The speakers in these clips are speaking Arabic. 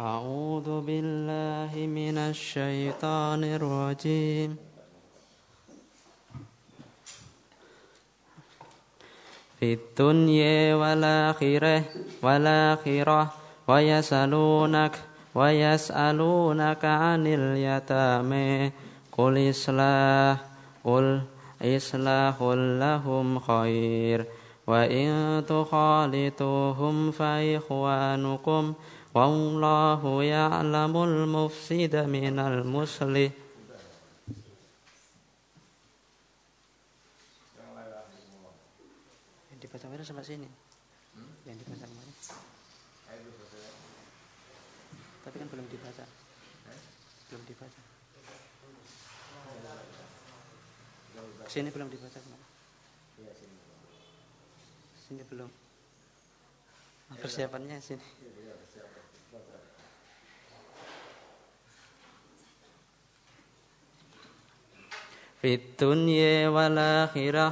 أعوذ بالله من الشيطان الرجيم. في الدنيا والآخرة والآخرة ويسألونك ويسألونك عن اليتامى. قل إصلاح قل إصلاح لهم خير. وإن تخالطوهم فإخوانكم والله يعلم المفسد من المصلح dibaca merah sampai sini hmm? yang dibaca kemarin tapi kan belum dibaca belum dibaca sini belum dibaca kemarin sini Belum. Persiapannya sini. في الدنيا والآخرة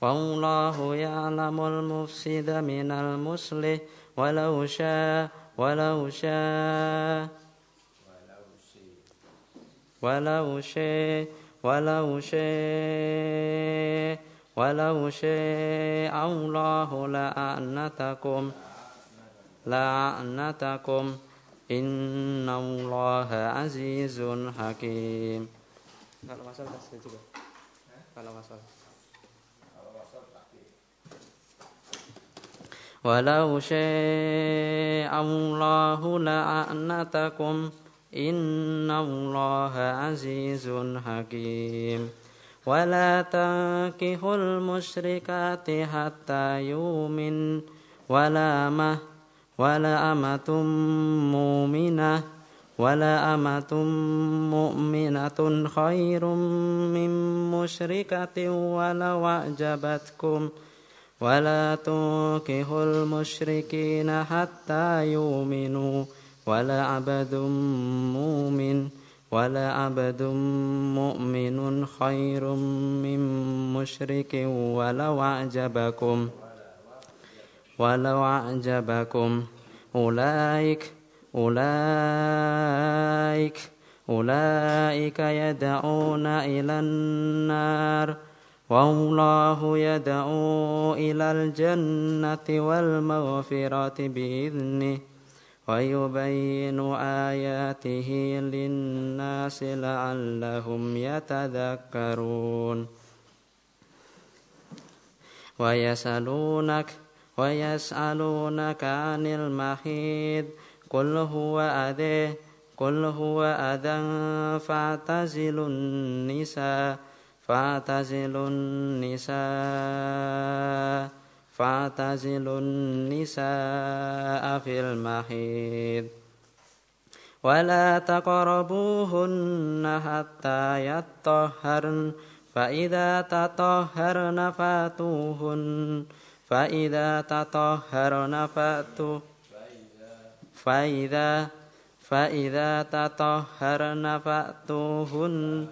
والله يعلم المفسد من المصلح ولو شاء ولو شاء ولو شاء ولو شاء ولو شاء الله لأنتكم لأنتكم إن الله عزيز حكيم. ولو شاء الله لأنتكم إن الله عزيز حكيم. ولا تنكحوا المشركات حتى يؤمن ولا مه ولا أمة مؤمنة ولا أمة مؤمنة خير من مشركة ولو أعجبتكم ولا تنكحوا المشركين حتى يؤمنوا ولا عبد مؤمن ولا عبد مؤمن خير من مشرك ولو أعجبكم. ولو أعجبكم. أولئك أولئك أولئك يدعون إلى النار. والله يدعو إلى الجنة والمغفرة بإذنه. ويبين آياته للناس لعلهم يتذكرون. ويسألونك ويسألونك عن المحيض. قل هو أذى قل هو أذى فاعتزلوا النساء فاعتزلوا النساء. فاعتزلوا النساء في المحيض ولا تقربوهن حتى يطهرن فإذا تطهرن فاتوهن فإذا تطهرن فأتوا فإذا فإذا تطهرن فأتوهن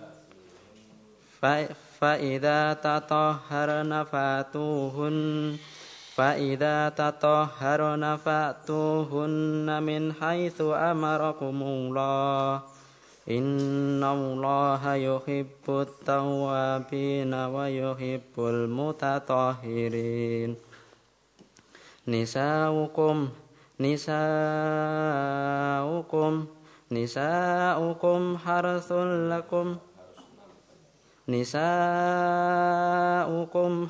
فإذا تطهرن فأتوهن فإذا تطهرن فأتوهن من حيث أمركم الله. إن الله يحب التوابين ويحب المتطهرين. نساؤكم نساؤكم نساؤكم حرث لكم. نساؤكم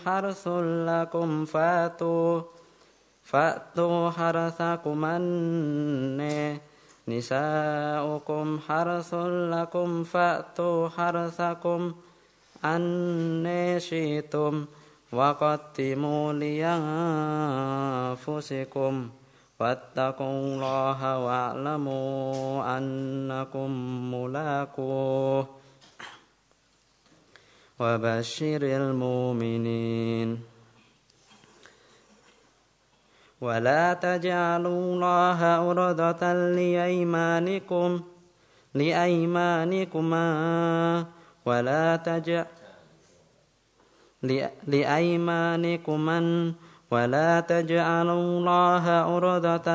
حرث لكم فاتوا فأتوا حرثكم أن نساؤكم حرث لكم فأتوا حرثكم أن شئتم. وقدموا لأنفسكم واتقوا الله واعلموا أنكم ملاقوه وبشر المؤمنين. ولا تجعلوا الله عرضة لأيمانكم لأيمانكما ولا تجعلوا لأيمانكما ولا تجعلوا الله عرضة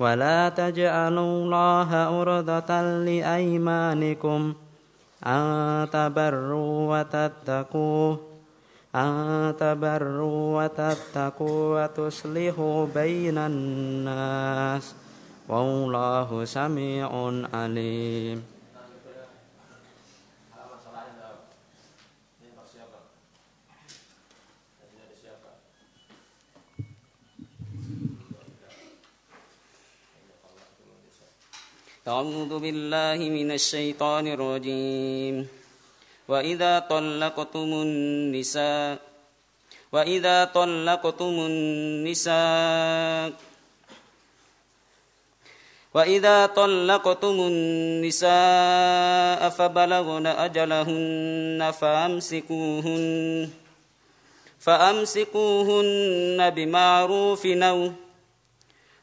ولا تجعلوا الله عرضة لأيمانكم. أن تبروا وتتقوا. أن وتتقوا وتصلحوا بين الناس. والله سميع عليم. أعوذ بالله من الشيطان الرجيم. وإذا طلقتم النساء وإذا طلقتم النساء وإذا طلقتم النساء فبلغن أجلهن فأمسكوهن فأمسكوهن بمعروف أو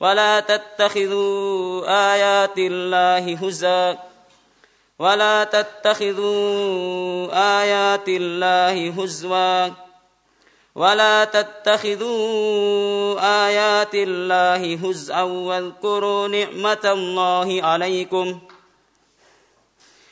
ولا تتخذوا آيات الله هزا ولا تتخذوا آيات الله هزوا. ولا تتخذوا آيات الله هزءا واذكروا نعمة الله عليكم.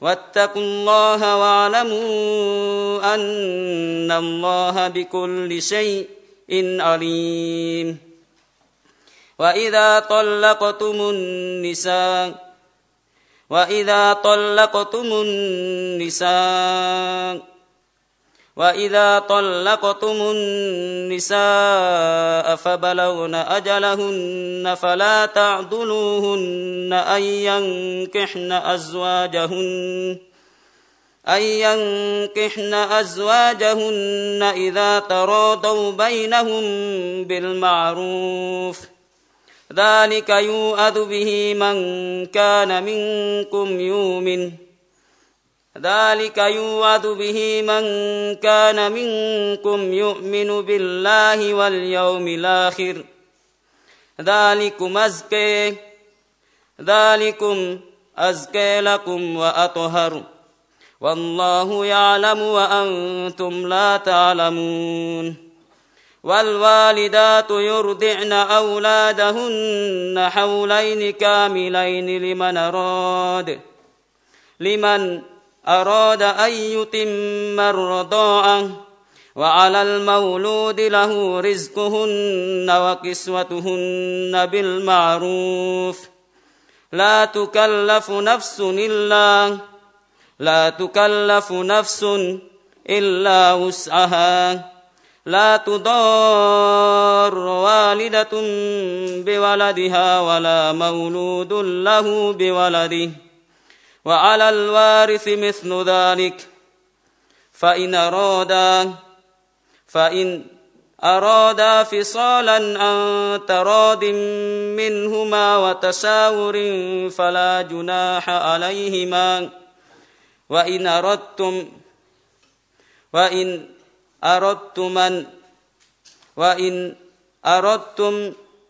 واتقوا الله واعلموا أن الله بكل شيء عليم. وإذا طلقتم النساء وإذا طلقتم النساء وإذا طلقتم النساء فبلغن أجلهن فلا تعدلوهن أن ينكحن أزواجهن أن ينكحن أزواجهن إذا تراضوا بينهم بالمعروف ذلك يوأذ به من كان منكم يؤمن ذلك يوعظ به من كان منكم يؤمن بالله واليوم الآخر. ذلكم أزكي ذلكم أزكي لكم وأطهر. والله يعلم وأنتم لا تعلمون. والوالدات يرضعن أولادهن حولين كاملين لمن أراد لمن أراد أن يتم الرضاعة وعلى المولود له رزقهن وكسوتهن بالمعروف. لا تكلف نفس إلا لا تكلف نفس إلا وسعها. لا تضار والدة بولدها ولا مولود له بولده. وعلى الوارث مثل ذلك. فإن أرادا فإن أرادا فصالا عن تراد منهما وتشاور فلا جناح عليهما. وإن أردتم وإن أردتم وإن أردتم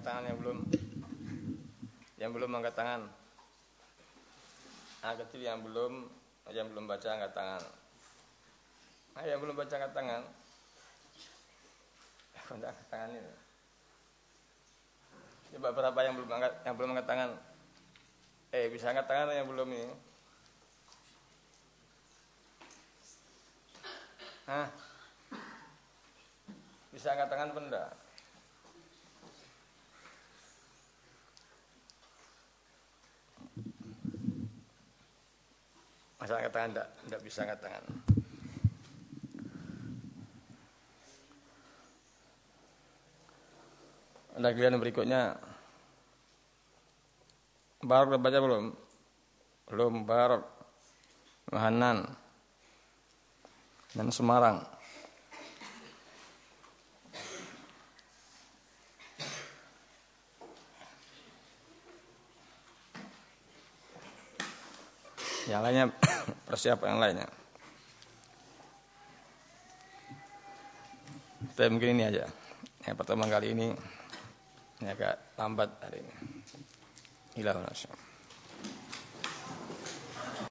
angkat tangan yang belum. Yang belum angkat tangan. Anak kecil yang belum yang belum baca angkat tangan. Nah, yang belum baca angkat tangan. Angkat tangan ini? Coba berapa yang belum angkat yang belum angkat tangan? Eh bisa angkat tangan yang belum ini? Hah? bisa angkat tangan pun benda masa tangan, nggak nggak bisa katakan. Ada kalian berikutnya. Baru udah baca belum? Belum barok Mahanan, dan Semarang. Yang lainnya persiapan yang lainnya. Tapi mungkin ini aja. Yang pertama kali ini ini agak lambat hari ini. Ilah